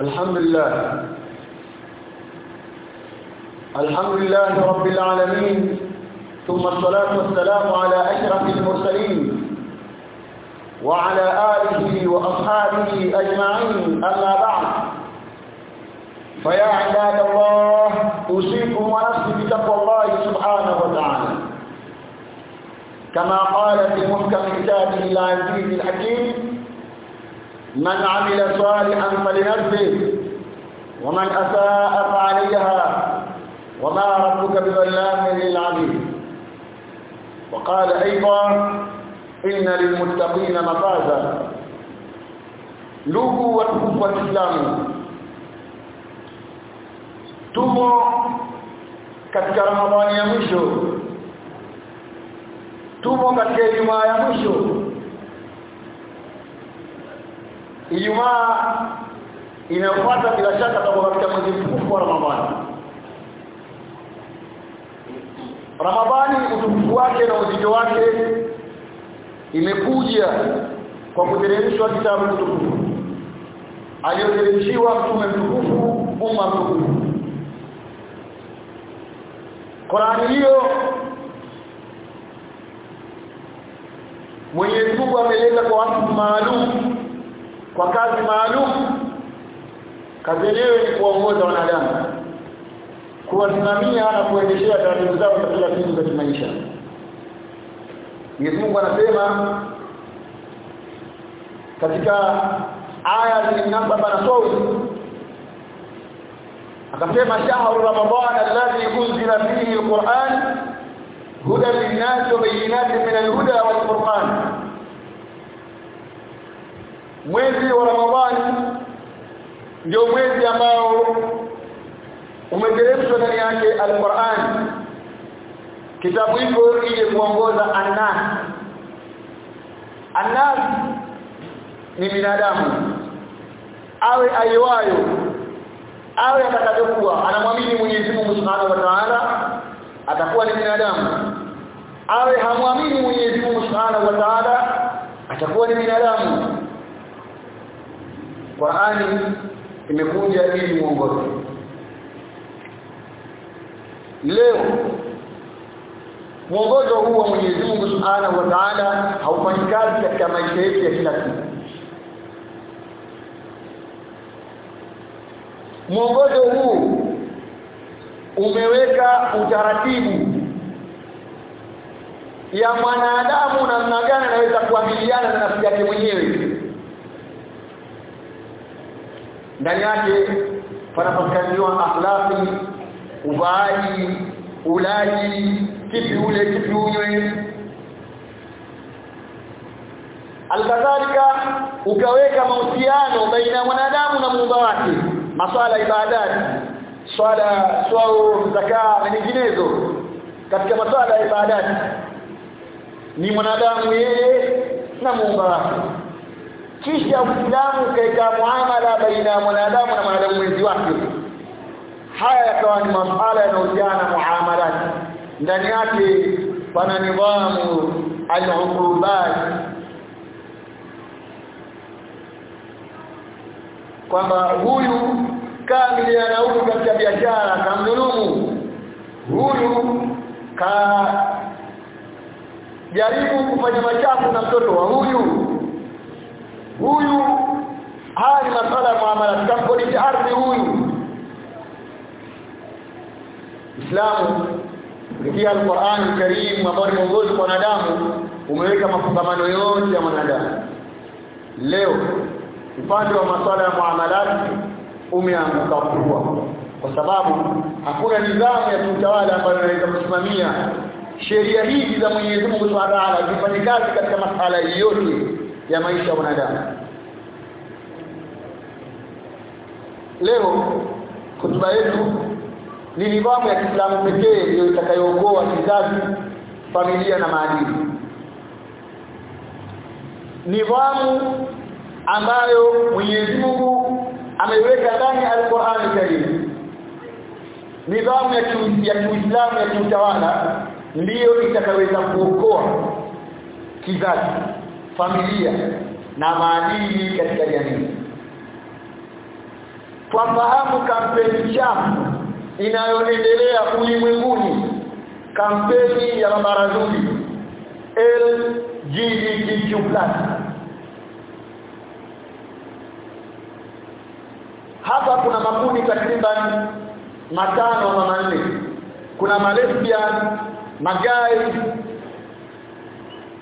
الحمد لله. الحمد لله رب العالمين. ثم الصلاة والسلام على أشرف المرسلين وعلى آله وأصحابه أجمعين. أما بعد فيا عباد الله أوصيكم ونفسي بتقوى الله سبحانه وتعالى. كما قال في محكم كتابه العزيز الحكيم من عمل صالحا فلنفسه ومن أساء فعليها وما ربك بظلام للعبيد. وقال أيضا إن للمتقين مفازا. لغو وتكفوا الإسلام. تمو katika ramadhani ya mwisho tumo katika Ijumaa inayofuata bila shaka tutakuwa katika mwezi mtukufu wa Ramadhani. Ramadhani utukufu wake na uzito wake imekuja kwa kuteremshwa kitabu kitukufu. Aliyoteremshiwa mtume mtukufu umma mtukufu. Qur'ani hiyo Mwenyezi Mungu ameleta kwa watu maalum kwa kazi maalum kazi yenyewe ni kuongoza wanadamu kuwasimamia na kuendeshea taratibu zao za kila siku za kimaisha. Mwenyezi Mungu anasema katika aya zinazaba na sawi akasema shahru ramadan alladhi unzila fihi alquran hudan lin-nas wa bayyinatin min al-huda wal-furqan mwezi wa ramadhani ndio mwezi ambao umeteremshwa ndani yake alquran. Kitabu hicho ili kuongoza annas. Annas ni binadamu. Awe aiwayo awe atakavyokuwa anamwamini Mwenyezi Mungu Subhanahu wa Ta'ala atakuwa ni binadamu. Awe hamwamini Mwenyezi Mungu Subhanahu wa Ta'ala atakuwa ni binadamu Qur'ani imekuja ili muongoze. Leo mwongozo huu wa Mwenyezi Mungu Subhanahu wa Ta'ala haufanyi kazi katika maisha yetu ya kila siku. Mwongozo huu umeweka utaratibu ya mwanadamu namna gani anaweza kuamiliana na nafsi yake mwenyewe ndani yake panapatikaniwa akhlaqi uvaaji ulaji kipi ule kipi unywe alkadhalika ukaweka mahusiano baina ya mwanadamu na muumba wake. Maswala ibadati swala swao zakaa na nyinginezo. Katika maswala ya ibadati ni mwanadamu yeye na muumba wake kisha Uislamu kaika muamala baina ya mwanadamu na mwanadamu mwenzi wake. Haya yakawa ni masuala yanayohusiana muamalati ndani yake pana nidhamu al-uqubat kwamba huyu kamili anaudu katika biashara kamdhulumu. Huyu ka jaribu kufanya machafu na mtoto wa huyu huyu haya ni masuala ya muamala. Tutamkodisha ardhi huyu. Islamu kupitia Al-Qur'an Al-Karim ambao ni kwa wanadamu umeweka mafungamano yote ya mwanadamu. Leo upande wa masuala ya muamalati umeanguka kubwa. Kwa sababu hakuna nidhamu ya kiutawala ambayo inaweza kusimamia. Sheria hizi za Mwenyezi Mungu Subhanahu wa Ta'ala zifanye kazi katika masuala yote ya maisha ya wanadamu leo hotuba yetu ni nidhamu ya Kiislamu pekee ndio itakayookoa kizazi familia na maadili. Nidhamu ambayo Mwenyezi Mungu ameiweka ndani ya Al-Qur'an Karim nidhamu ya Kiislamu ya kiutawala ndiyo itakayoweza kuokoa kizazi familia na maadili katika jamii twafahamu kampeni chafu inayoendelea ulimwenguni. Kampeni ya mabarazuli LGBTQ+ hapa kuna makundi takriban matano na manne. Kuna malesbian magai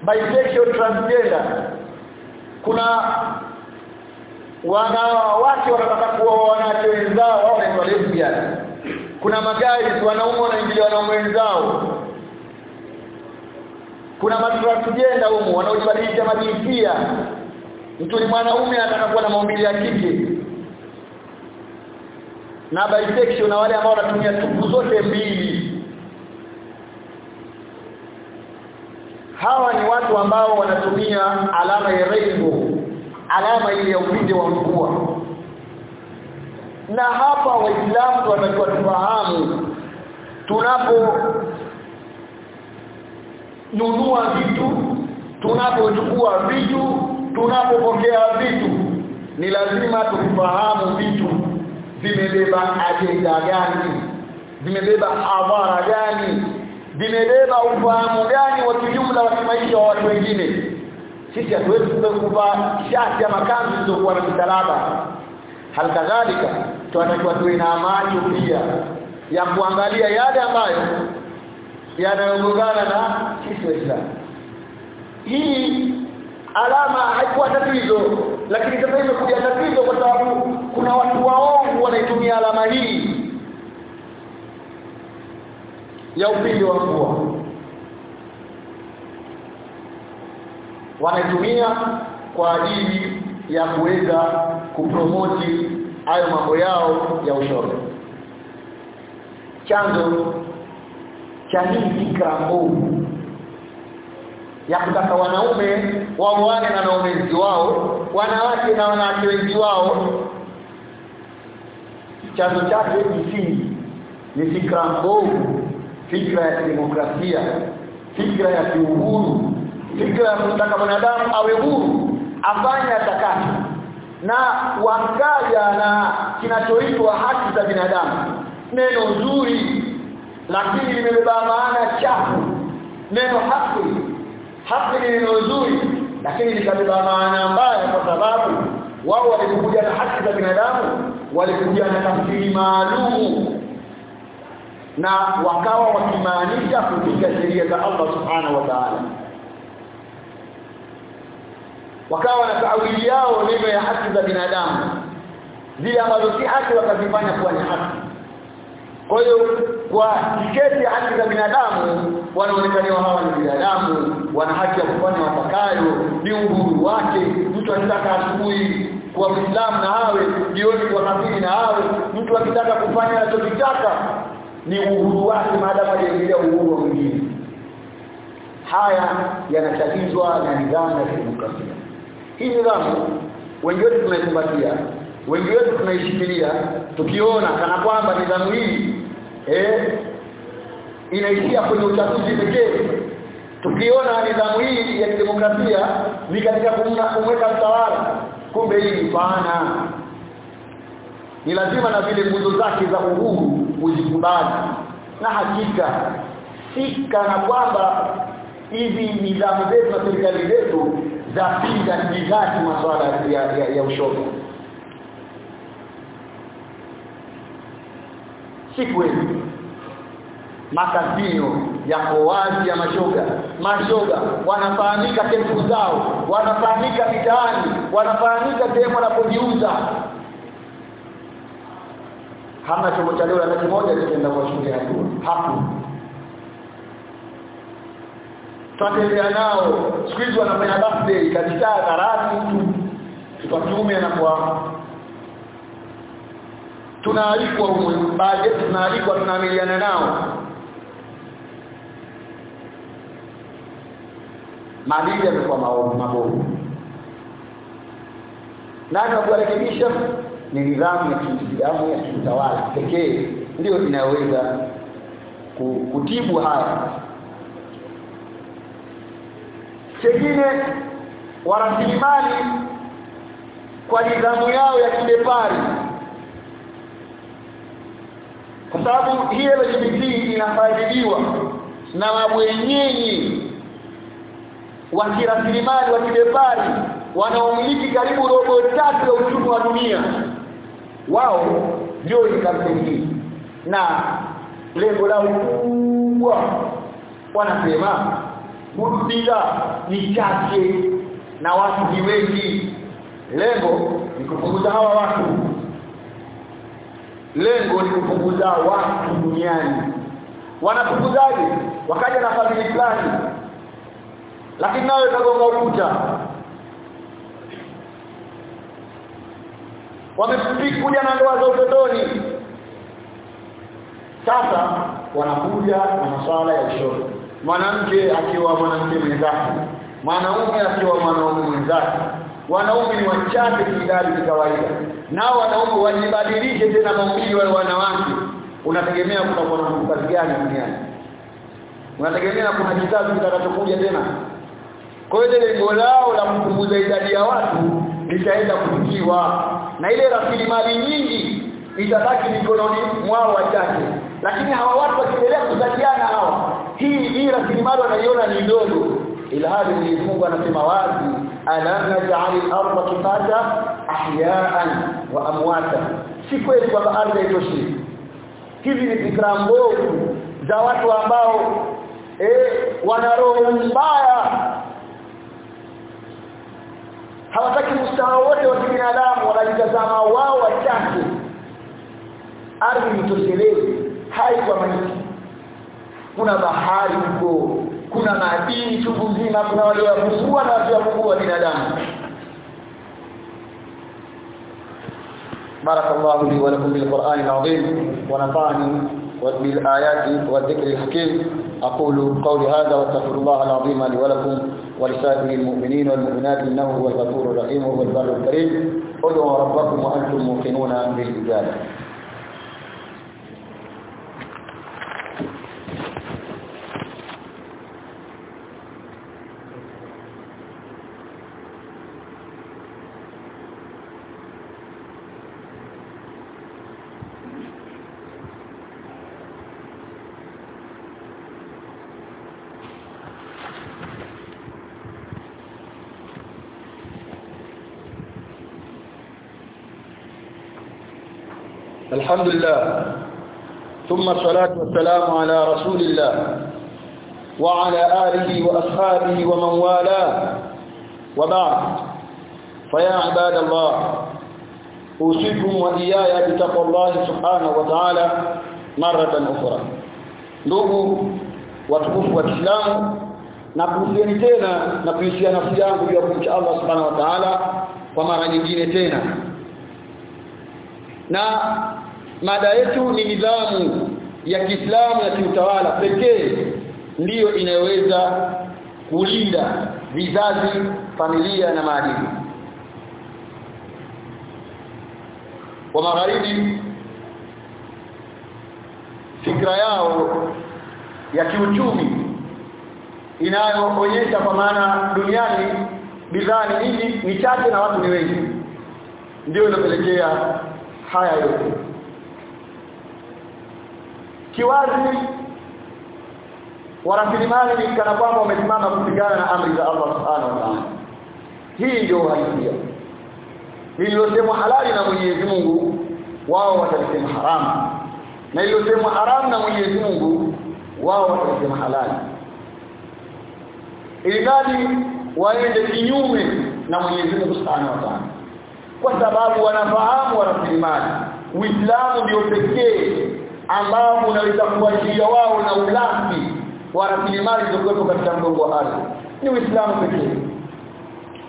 bisexual transgender. Kuna wanawake wanataka kuwa wanawake wenzao wao wanaitwa lesbian kuna magari wanaume wanaingilia wanaume wenzao. Kuna matransgender humo wanaojibadilisha majinsia. Mtu ni mwanaume anataka kuwa na maumbile ya kike. Na bisexual na wale ambao wanatumia tupu zote mbili. Hawa ni watu ambao wanatumia alama ya rainbow alama ile ya upinde wa mvua. Na hapa waislamu wanatakiwa tufahamu tunapo nunua vitu tunapochukua vitu tunapopokea vitu ni lazima tufahamu vitu vimebeba ajenda gani vimebeba hadhara gani vimebeba ufahamu gani wa kijumla wa kimaisha wa watu wengine sisi hatuwezi kuvaa shati ama kanzu zilizokuwa na misalaba. Halikadhalika tunatakiwa tuwe na macho pia ya kuangalia yale ambayo yanayogongana na sisi waislamu. Hii alama haikuwa tatizo lakini sasa imekuja tatizo kwa sababu kuna watu waovu wanaitumia alama hii ya upinde wa mvua wanaitumia kwa ajili ya kuweza kupromoti hayo mambo yao ya ushoga. Chanzo cha hii fikra mbovu ya kutaka wanaume waoane na wanaume wao wanawake na wanawake wengi wao chanzo chake msingi ni fikra mbovu fikra ya demokrasia fikra ya kiuhuru fikra mtaka mwanadamu awe huru afanye atakacho na wakaja na kinachoitwa haki za binadamu. Neno nzuri lakini limebeba maana chafu. Neno haki haki ni neno nzuri lakini likabeba maana mbaya kwa sababu wao walikuja na haki za binadamu walikuja na tafsiri maalum na wakawa wakimaanisha kupiga sheria za Allah subhanahu wa ta'ala wakawa na taawili yao neno ya haki za binadamu. Zile ambazo si haki wakazifanya kuwa ni haki. Kwa hiyo kwa tiketi ya haki za binadamu wanaonekaniwa hawa ni binadamu wana haki ya kufanya watakayo ni uhuru wake. Mtu akitaka asubuhi kuwa Muislamu na awe jioni kuwa kafiri na awe mtu akitaka kufanya anachokitaka ni uhuru wake maadamu aliendelea uhuru mwingine. Haya yanachagizwa na nidhamu ya kidemokrasia hii nidhamu wengi wetu tunaikumbatia wengi wetu tunaishikilia tukiona kana kwamba nidhamu hii eh inaishia kwenye uchaguzi pekee. Tukiona nidhamu hii ya demokrasia ni katika kumweka mtawala kumbe hii ni pana. Ni lazima na vile nguzo zake za uhuru uzikubali. Na hakika si kana kwamba hizi nidhamu zetu na serikali zetu za pinga nidhati masuala ya, ya, ya ushoga. Si kweli makazino yako wazi ya mashoga. Mashoga wanafahamika tempu zao wanafahamika mitaani wanafahamika sehemu wanapojiuza. Hamna chombo cha dola hata kimoja kitaenda kwa shule ya hapo tutatembea nao. Siku hizi wanafanya birthday katika karati mtu kwa kiume anakuwa. Tunaalikwa baadhi tunaalikwa tunaamiliana nao. Maadili yamekuwa mabovu. Nani wa kurekebisha ni nidhamu ya kiislamu ya kiutawala pekee. Ndio inayoweza kutibu haya chengine warasilimali kwa nidhamu yao ya kibepari. Kwa sababu hii LGBT inafaidiwa na mabwenyenye wa kirasilimali wa kibepari wanaomiliki karibu robo tatu ya uchumi wa dunia. Wao ndio hii. Na lengo lao kubwa wanasema huduma ni chache na watu ni wengi. Lengo ni kupunguza hawa watu. Lengo ni kupunguza watu duniani. Wanapunguzaje? Wakaja na familia fulani lakini nawe itagonga ukuta. Wamekuja na ndoa za utotoni. Sasa wanakuja na masuala ya ushoga mwanamke akiwa mwanamke mwenzake mwanaume akiwa mwanaume mwenzake. Wanaume ni wachache kidali kawaida nao wanaume wajibadilishe tena maumbili wale wanawake. Unategemea kutakuwa na kazi gani duniani. Unategemea kuna kizazi kitakachokuja tena. Kwa hiyo lengo lao la kupunguza idadi ya watu litaenda kufikiwa. Na ile rasilimali nyingi itabaki mikononi mwao wachache. Lakini hawa watu wakiendelea kusaidiana hawa hii hii rasilimali wanaiona ni ndogo ila Mwenyezi Mungu anasema wazi alam naj'alil arda kifata ahya'an wa amwata. Si kweli kwamba ardhi haitoshi. Hivi ni fikra mbovu za watu ambao eh wana roho mbaya. Hawataki mustawa wote wa binadamu wanajitazama wao wachache. Ardhi itoshelezi hai kwa maiti kuna bahari huko kuna madini chungu nzima kuna wale wafungua na wasiofungua binadamu. بارك الله لي ولكم بالقرآن العظيم ونفعني بالآيات والذكر الحكيم أقول قولي هذا واستغفر الله العظيم لي ولكم ولسائر المؤمنين والمؤمنات إنه هو الغفور الرحيم وهو البر الكريم ادعوا ربكم وأنتم موقنون بالإجابة الحمد لله ثم الصلاة والسلام على رسول الله وعلى آله وأصحابه ومن والاه وبعد فيا عباد الله أوصيكم وإياي بتقوى الله سبحانه وتعالى مرة أخرى ndugu watukufu wa Kiislamu na kuhusiani tena na kuhusia nafsi yangu ya kumcha Allah subhanahu wa ta'ala kwa mara nyingine tena na mada yetu ni nidhamu ya Kiislamu ya kiutawala pekee ndiyo inayoweza kulinda vizazi familia na maadili. Wa magharibi fikra yao ya kiuchumi inayoonyesha kwa maana duniani bidhaa ni nyingi ni chache na watu ni wengi. Ndio inapelekea haya yote kiwazi warasilimali rasilimali kana kwamba wamesimama kupigana na amri za Allah subhanahu wa ta'ala. Hii ndio uhalisia. Lililosemwa halali na Mwenyezi Mungu wao watalisema haramu. Na lililosemwa haramu na Mwenyezi Mungu wao watalisema halali. Ilidadi waende kinyume na Mwenyezi Mungu subhanahu wa ta'ala. Kwa sababu wanafahamu rasilimali Uislamu ndio pekee ambao unaweza kuwashiria wao na ulafi wa rasilimali zilizokuwepo katika mgongo wa ardhi. Ni Uislamu pekee.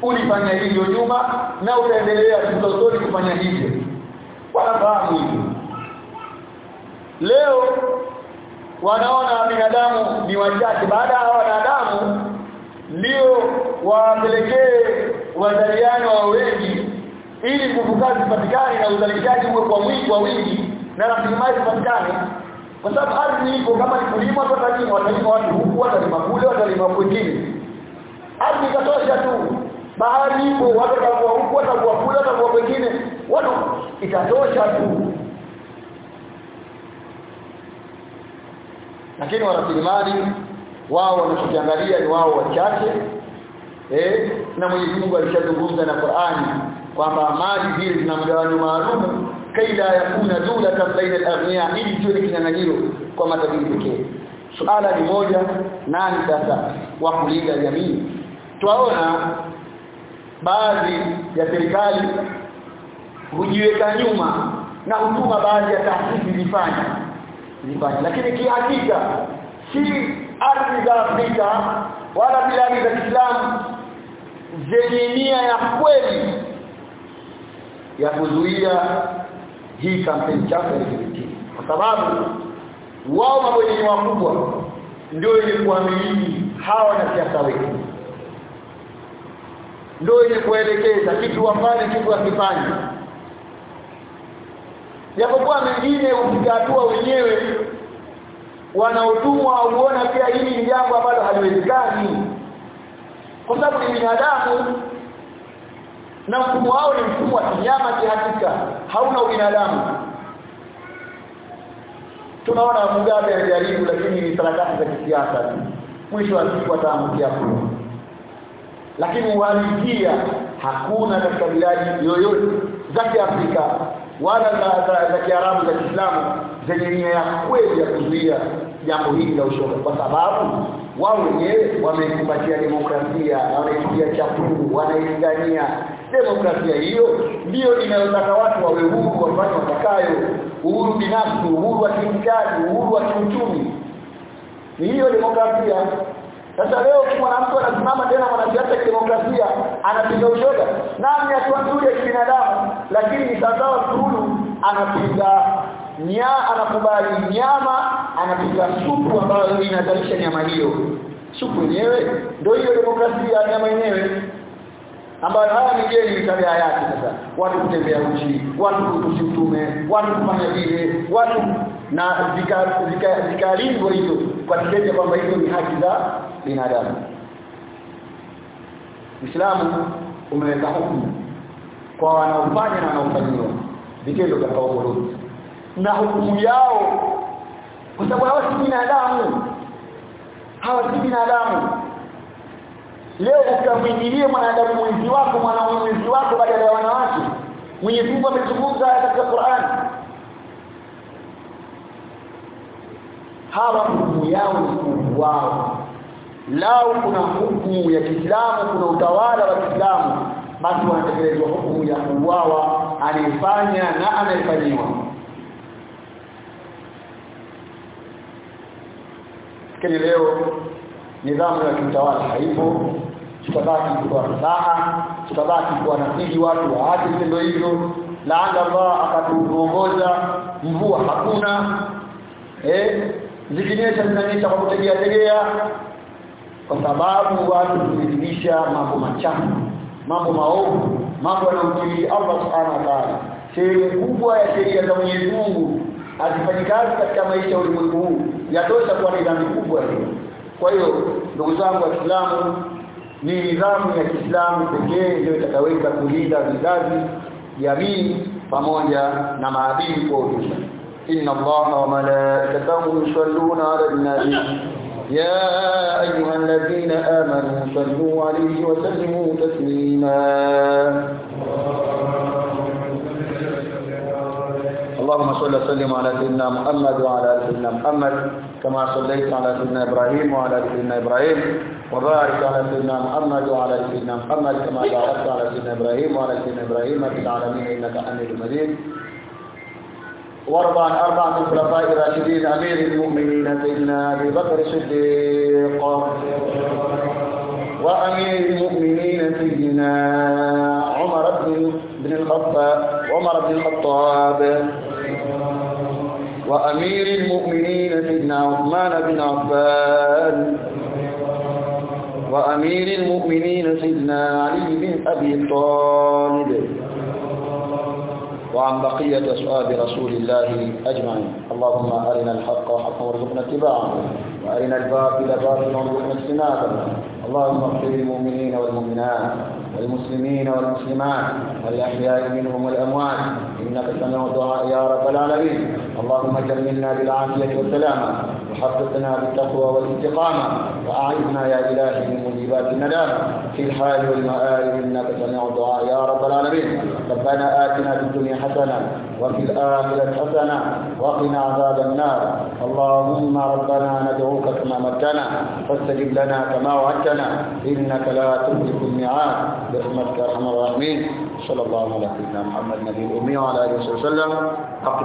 Ulifanya hivyo nyuma na utaendelea tutozoni kufanya hivyo. Wanafahamu hivyo. Leo wanaona binadamu ni wachache. Baada ya wanadamu ndio wapelekee wazaliano wa wengi ili nguvu kazi zipatikane na uzalishaji uwe kwa wingi kwa wingi na rasilimali zipatikane kwa sababu ardhi ipo kama ni kulima watalima watalima watu huku watalima kule watalima kwingine. Ardhi ikatosha tu bahari ipo watu watakuwa huku watakuwa kule watakuwa kwingine watu itatosha tu. Lakini warasilimali wao wanachokiangalia ni wao wachache eh na Mwenyezi Mungu alishazungumza na Qur'ani kwamba mali hizi zina mgawanyo maalum kaida yakuna dula baina al-aghniya ili tuwe kinyang'anyiro kwa matajiri pekee. Suala ni moja nani sasa wa kulinda jamii? Twaona baadhi ya serikali hujiweka nyuma na hutuma baadhi ya taasisi zifanya zifanya lakini kihakika si ardhi za Afrika wala biladi za Kiislamu zenye nia ya kweli ya kuzuia hii kampeni chafu ya LGBT kwa sababu wao mabwenyenye wakubwa. Ndio wenye kuamini hawa na siasa wetu. Ndio ile kuelekeza kitu wafanye kitu wasifanye japokuwa mengine upiga hatua wenyewe wanaotumwa uona pia hili ni jambo ambalo haliwezekani. Kwa sababu ni binadamu na mfumo wao ni mfumo wa kinyama kihakika hauna ubinadamu. Tunaona Mugabe anajaribu lakini ni sarakati za kisiasa mwisho wa siku ataamkia kule. Lakini uhalisia hakuna katika biladi yoyote za Kiafrika wala za, za, za Kiarabu za Kiislamu zenye nia ya kweli ya kuzuia jambo hili la ushoga. Kwa sababu wao wenyewe wamekumbatia demokrasia na wanaipigia chapuu wanailingania demokrasia hiyo ndiyo inayotaka watu wawe huru wafanye watakayo. Uhuru binafsi uhuru wa kimtaji uhuru wa kiuchumi. Ni hiyo demokrasia. Sasa leo mwanamke anasimama tena mwanasiasa kidemokrasia demokrasia anapiga ushoga. Nani hatua ya kibinadamu? Lakini ni sawa Suluhu anapiga nya anakubali nyama anapiga supu ambayo inazalisha nyama hiyo. Supu yenyewe ndio hiyo demokrasia ya nyama yenyewe. Ambayo haya ni jeni tabia yake sasa. Watu kutembea uchi watu kutusi mtume watu kufanya vile watu na zikalindwa zika, zika hizo kwa kitendo kwamba hizo ni haki za binadamu. Uislamu umeweka hukumu kwa wanaofanya na wanaofanyiwa vitendo vya kaogolozi na hukumu yao kwa sababu hawa si binadamu. Hawa si binadamu. Leo ukamwingilie mwanadamu mwenzi wako mwanaume mwenzi wako badala ya wanawake Mwenyezi Mungu amezungumza katika Qur'an. Hawa hukumu yao hukumu wao. Lao kuna hukumu ya Kiislamu kuna utawala wa Kiislamu basi wanatekelezwa hukumu ya kuuawa anayefanya na anayefanyiwa lakini leo nidhamu ya kiutawala haipo. Tutabaki kutoa raha, tutabaki kuwanasihi watu waache vitendo hivyo? Laanga Allah akatuongoza mvua hakuna. Eh zikinyesha zinanyesha kwa kutegea tegea. Kwa sababu watu tumezidisha mambo machafu mambo maovu mambo yanayomtii Allah subhanahu wa ta'ala. Sehemu kubwa ya sheria za Mwenyezi Mungu hazifanyi kazi katika maisha ya ulimwengu huu yatosha kuwa ni dhambi kubwa hiyo kwa hiyo ndugu zangu wa Kiislamu ni nidhamu ya Kiislamu pekee ndio itakayoweza kulinda vizazi jamii pamoja na maadili kwa ujumla. Inna allaha wa malaikatahu yusalluna ala nabi. Ya ayyuhalladhina amanu sallu alayhi wa sallimu taslima. اللهم صل وسلم على سيدنا محمد وعلى آل سيدنا محمد كما صليت على سيدنا إبراهيم وعلى آل سيدنا إبراهيم وبارك على سيدنا محمد وعلى آل سيدنا محمد كما باركت على سيدنا إبراهيم وعلى ال سيدنا إبراهيم في العالمين إنك حميد مجيد. وارض عن أربعة الخلفاء الراشدين أمير المؤمنين سيدنا أبي بكر الصديق وأمير المؤمنين سيدنا عمر بن الخطاب عمر بن الخطاب. وأمير المؤمنين سيدنا عثمان بن عفان. وأمير المؤمنين سيدنا علي بن أبي طالب. وعن بقية أصحاب رسول الله أجمعين. اللهم أرنا الحق حقا وارزقنا اتباعه. وأرنا الباطل باطلا وارزقنا اجتنابه. اللهم اغفر للمؤمنين والمؤمنات والمسلمين والمسلمات الأحياء منهم والأموات. إنك سميع الدعاء يا رب العالمين. اللهم جملنا بالعافية والسلامة. وحفظنا بالتقوى والاستقامة وأعذنا يا إلهي من مجيبات الندامة. في الحال والمآل إنك سميع الدعاء يا رب العالمين. ربنا آتنا في الدنيا حسنة وفي الآخرة حسنة وقنا عذاب النار. اللهم ربنا ندعوك كما مكنا فاستجب لنا كما وعدتنا. إنك لا تخلف الميعاد. برحمتك يا أرحم الراحمين. صلى الله على سيدنا محمد نبي الأمي وعلى آله وصحبه وسلم.